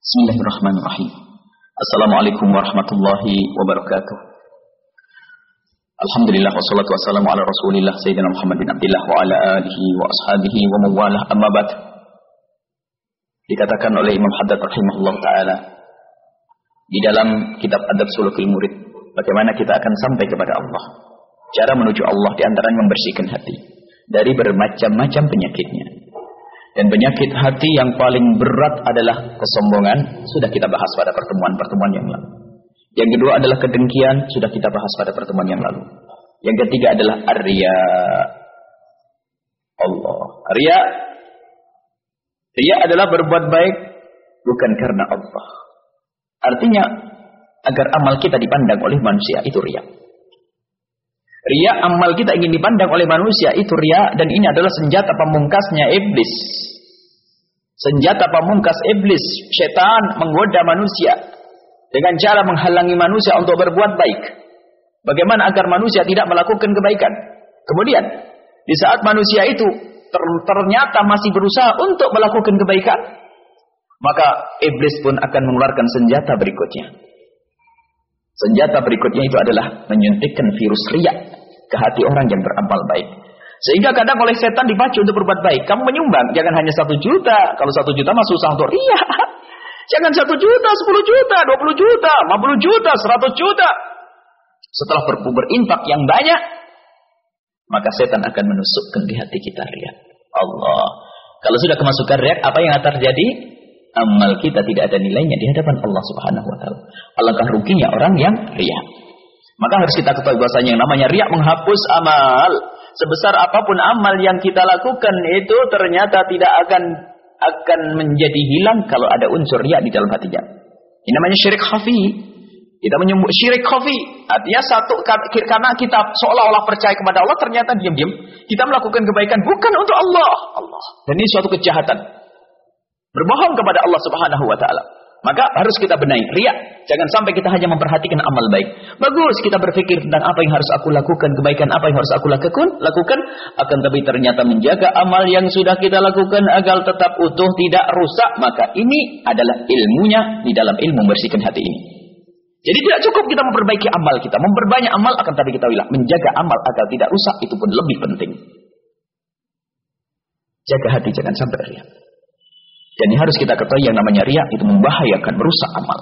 Bismillahirrahmanirrahim. Assalamualaikum warahmatullahi wabarakatuh. Alhamdulillah wassalatu wassalamu ala Rasulillah Sayyidina Muhammad bin Abdullah wa ala alihi wa ashabihi wa mawalah amma ba'd. Dikatakan oleh Imam Haddad rahimahullah taala di dalam kitab Adab Sulukul Murid bagaimana kita akan sampai kepada Allah. Cara menuju Allah di antaranya membersihkan hati dari bermacam-macam penyakitnya. Dan penyakit hati yang paling berat adalah kesombongan. Sudah kita bahas pada pertemuan-pertemuan yang lalu. Yang kedua adalah kedengkian. Sudah kita bahas pada pertemuan yang lalu. Yang ketiga adalah arya. Allah. Arya. Arya adalah berbuat baik bukan karena Allah. Artinya agar amal kita dipandang oleh manusia itu riak. Ria amal kita ingin dipandang oleh manusia itu ria dan ini adalah senjata pamungkasnya iblis. Senjata pamungkas iblis, setan menggoda manusia dengan cara menghalangi manusia untuk berbuat baik. Bagaimana agar manusia tidak melakukan kebaikan? Kemudian, di saat manusia itu ternyata masih berusaha untuk melakukan kebaikan, maka iblis pun akan mengeluarkan senjata berikutnya. Senjata berikutnya itu adalah menyuntikkan virus riak ke hati orang yang beramal baik. Sehingga kadang oleh setan dipacu untuk berbuat baik. Kamu menyumbang, jangan hanya satu juta. Kalau satu juta mah susah untuk riak. Jangan satu juta, sepuluh juta, dua puluh juta, lima puluh juta, seratus juta. Setelah ber berinfak yang banyak, maka setan akan menusukkan di hati kita riak. Allah. Kalau sudah kemasukan riak, apa yang akan terjadi? amal kita tidak ada nilainya di hadapan Allah Subhanahu wa taala. Alangkah ruginya orang yang riya. Maka harus kita ketahui bahwasanya yang namanya riya menghapus amal. Sebesar apa pun amal yang kita lakukan itu ternyata tidak akan akan menjadi hilang kalau ada unsur riya di dalam hatinya. Ini namanya syirik khafi. Kita menyebut syirik khafi. Artinya satu karena kita seolah-olah percaya kepada Allah ternyata diam-diam kita melakukan kebaikan bukan untuk Allah. Allah. Dan ini suatu kejahatan. Berbohong kepada Allah Subhanahu wa taala. Maka harus kita benahi. Riak. Jangan sampai kita hanya memperhatikan amal baik. Bagus kita berpikir tentang apa yang harus aku lakukan. Kebaikan apa yang harus aku lakukan. lakukan akan tapi ternyata menjaga amal yang sudah kita lakukan agar tetap utuh. Tidak rusak. Maka ini adalah ilmunya di dalam ilmu membersihkan hati ini. Jadi tidak cukup kita memperbaiki amal kita. Memperbanyak amal akan tapi kita bilang. Menjaga amal agar tidak rusak itu pun lebih penting. Jaga hati jangan sampai riak. Ini harus kita ketahui yang namanya riak itu membahayakan, merusak amal.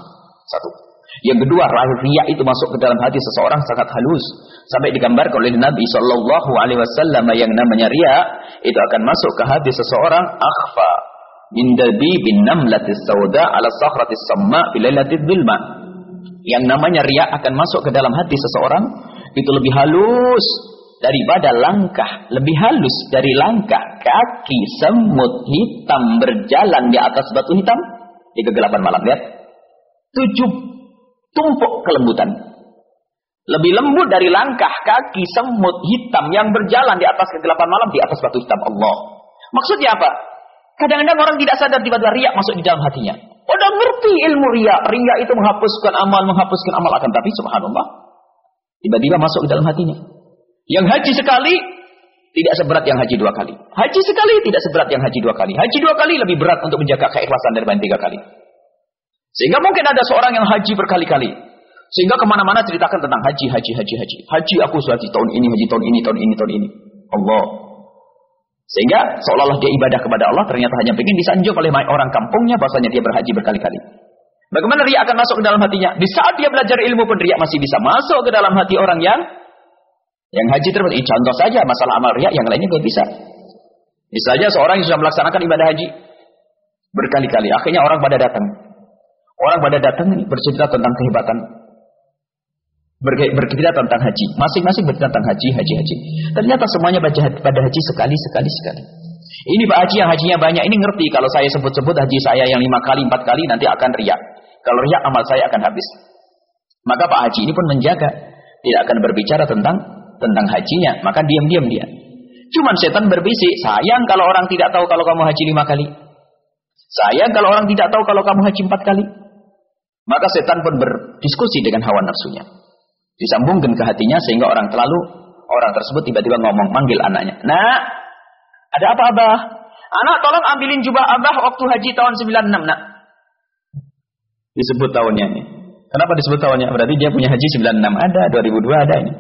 Satu. Yang kedua, riak itu masuk ke dalam hati seseorang sangat halus. Sampai digambarkan oleh Nabi Shallallahu Alaihi Wasallam yang namanya riak itu akan masuk ke hati seseorang akhfa min dabi bin namlatis sauda ala sakhratis samma bilailatil dhilma. Yang namanya riak akan masuk ke dalam hati seseorang itu lebih halus daripada langkah, lebih halus dari langkah kaki semut hitam berjalan di atas batu hitam di kegelapan malam. Lihat. Tujuh tumpuk kelembutan. Lebih lembut dari langkah kaki semut hitam yang berjalan di atas kegelapan malam di atas batu hitam Allah. Maksudnya apa? Kadang-kadang orang tidak sadar tiba-tiba riak masuk di dalam hatinya. Udah ngerti ilmu riak. Riak itu menghapuskan amal, menghapuskan amal akan tapi subhanallah. Tiba-tiba masuk ke dalam hatinya. Yang haji sekali tidak seberat yang haji dua kali. Haji sekali tidak seberat yang haji dua kali. Haji dua kali lebih berat untuk menjaga keikhlasan daripada tiga kali. Sehingga mungkin ada seorang yang haji berkali-kali. Sehingga ke mana-mana ceritakan tentang haji, haji, haji, haji. Haji aku haji tahun ini, haji tahun ini, tahun ini, tahun ini. Allah. Sehingga seolah-olah dia ibadah kepada Allah ternyata hanya ingin disanjung oleh orang kampungnya bahasanya dia berhaji berkali-kali. Bagaimana riak akan masuk ke dalam hatinya? Di saat dia belajar ilmu pun riak masih bisa masuk ke dalam hati orang yang yang haji terus, contoh saja masalah amal riak, yang lainnya gak bisa. Misalnya seorang yang sudah melaksanakan ibadah haji berkali-kali, akhirnya orang pada datang. Orang pada datang bercerita tentang kehebatan bercerita tentang haji. Masing-masing bercerita tentang haji, haji, haji. Ternyata semuanya pada haji sekali, sekali, sekali. Ini Pak Haji yang hajinya banyak, ini ngerti kalau saya sebut-sebut haji saya yang lima kali, empat kali nanti akan riak. Kalau riak amal saya akan habis. Maka Pak Haji ini pun menjaga. Tidak akan berbicara tentang tentang hajinya, maka diam-diam dia. Cuman setan berbisik, sayang kalau orang tidak tahu kalau kamu haji lima kali. Sayang kalau orang tidak tahu kalau kamu haji empat kali. Maka setan pun berdiskusi dengan hawa nafsunya. Disambungkan ke hatinya sehingga orang terlalu orang tersebut tiba-tiba ngomong manggil anaknya. Nah, ada apa abah? Anak tolong ambilin jubah abah waktu haji tahun 96 nak. disebut tahunnya ini. Kenapa disebut tahunnya? Berarti dia punya haji 96 ada, 2002 ada ini.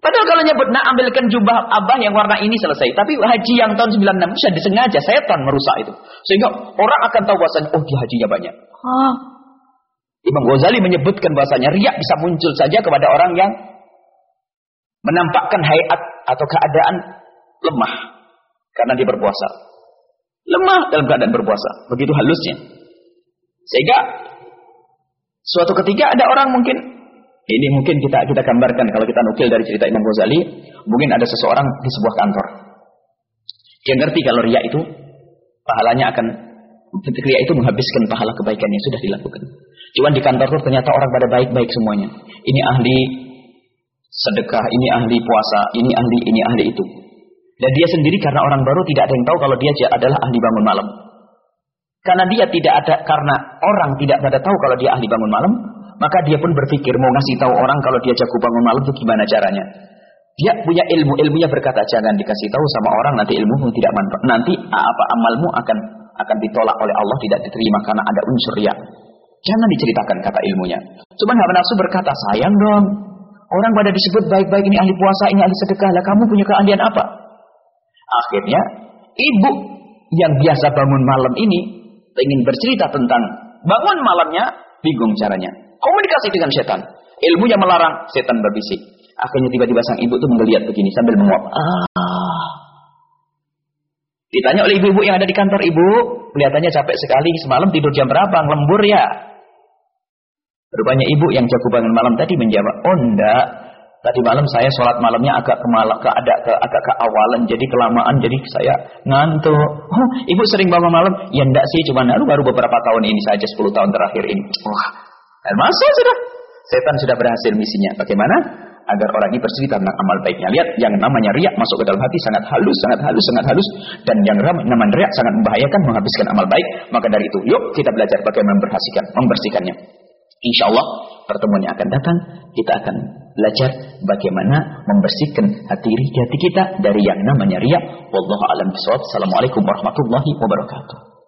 Padahal kalau nyebut nak ambilkan jubah abah yang warna ini selesai. Tapi haji yang tahun 96 sudah disengaja setan merusak itu. Sehingga orang akan tahu bahasanya, oh dia hajinya banyak. Hah? Imam Ghazali menyebutkan bahasanya riak bisa muncul saja kepada orang yang menampakkan hayat atau keadaan lemah karena dia berpuasa. Lemah dalam keadaan berpuasa, begitu halusnya. Sehingga suatu ketika ada orang mungkin ini mungkin kita kita gambarkan kalau kita nukil dari cerita Imam Ghazali, mungkin ada seseorang di sebuah kantor. Dia ngerti kalau ria itu pahalanya akan ria itu menghabiskan pahala kebaikan yang sudah dilakukan. Cuman di kantor itu ternyata orang pada baik-baik semuanya. Ini ahli sedekah, ini ahli puasa, ini ahli ini ahli itu. Dan dia sendiri karena orang baru tidak ada yang tahu kalau dia adalah ahli bangun malam. Karena dia tidak ada karena orang tidak pada tahu kalau dia ahli bangun malam, maka dia pun berpikir mau ngasih tahu orang kalau dia jago bangun malam itu gimana caranya. Dia punya ilmu, ilmunya berkata jangan dikasih tahu sama orang nanti ilmu tidak manfaat. Nanti apa amalmu akan akan ditolak oleh Allah tidak diterima karena ada unsur riak. Jangan diceritakan kata ilmunya. Cuma hawa nafsu berkata sayang dong. Orang pada disebut baik-baik ini ahli puasa, ini ahli sedekah. Lah kamu punya keahlian apa? Akhirnya ibu yang biasa bangun malam ini ingin bercerita tentang bangun malamnya bingung caranya. Komunikasi dengan setan. Ilmunya melarang, setan berbisik. Akhirnya tiba-tiba sang ibu itu menggeliat begini sambil menguap. Ah. Ditanya oleh ibu-ibu yang ada di kantor, ibu, kelihatannya capek sekali. Semalam tidur jam berapa? Lembur ya? Rupanya ibu yang jago bangun malam tadi menjawab, oh enggak. Tadi malam saya sholat malamnya agak kemalak, ke, ada ke, agak keawalan, jadi kelamaan, jadi saya ngantuk. Oh, ibu sering bangun malam? Ya enggak sih, cuma baru baru beberapa tahun ini saja, 10 tahun terakhir ini. Wah, dan masuk sudah. Setan sudah berhasil misinya. Bagaimana? Agar orang ini bercerita tentang amal baiknya. Lihat, yang namanya riak masuk ke dalam hati sangat halus, sangat halus, sangat halus. Dan yang namanya riak sangat membahayakan, menghabiskan amal baik. Maka dari itu, yuk kita belajar bagaimana membersihkan, membersihkannya. Insya Allah pertemuan yang akan datang kita akan belajar bagaimana membersihkan hati hati kita dari yang namanya riak. Wallahu a'lam bishawab. Assalamualaikum warahmatullahi wabarakatuh.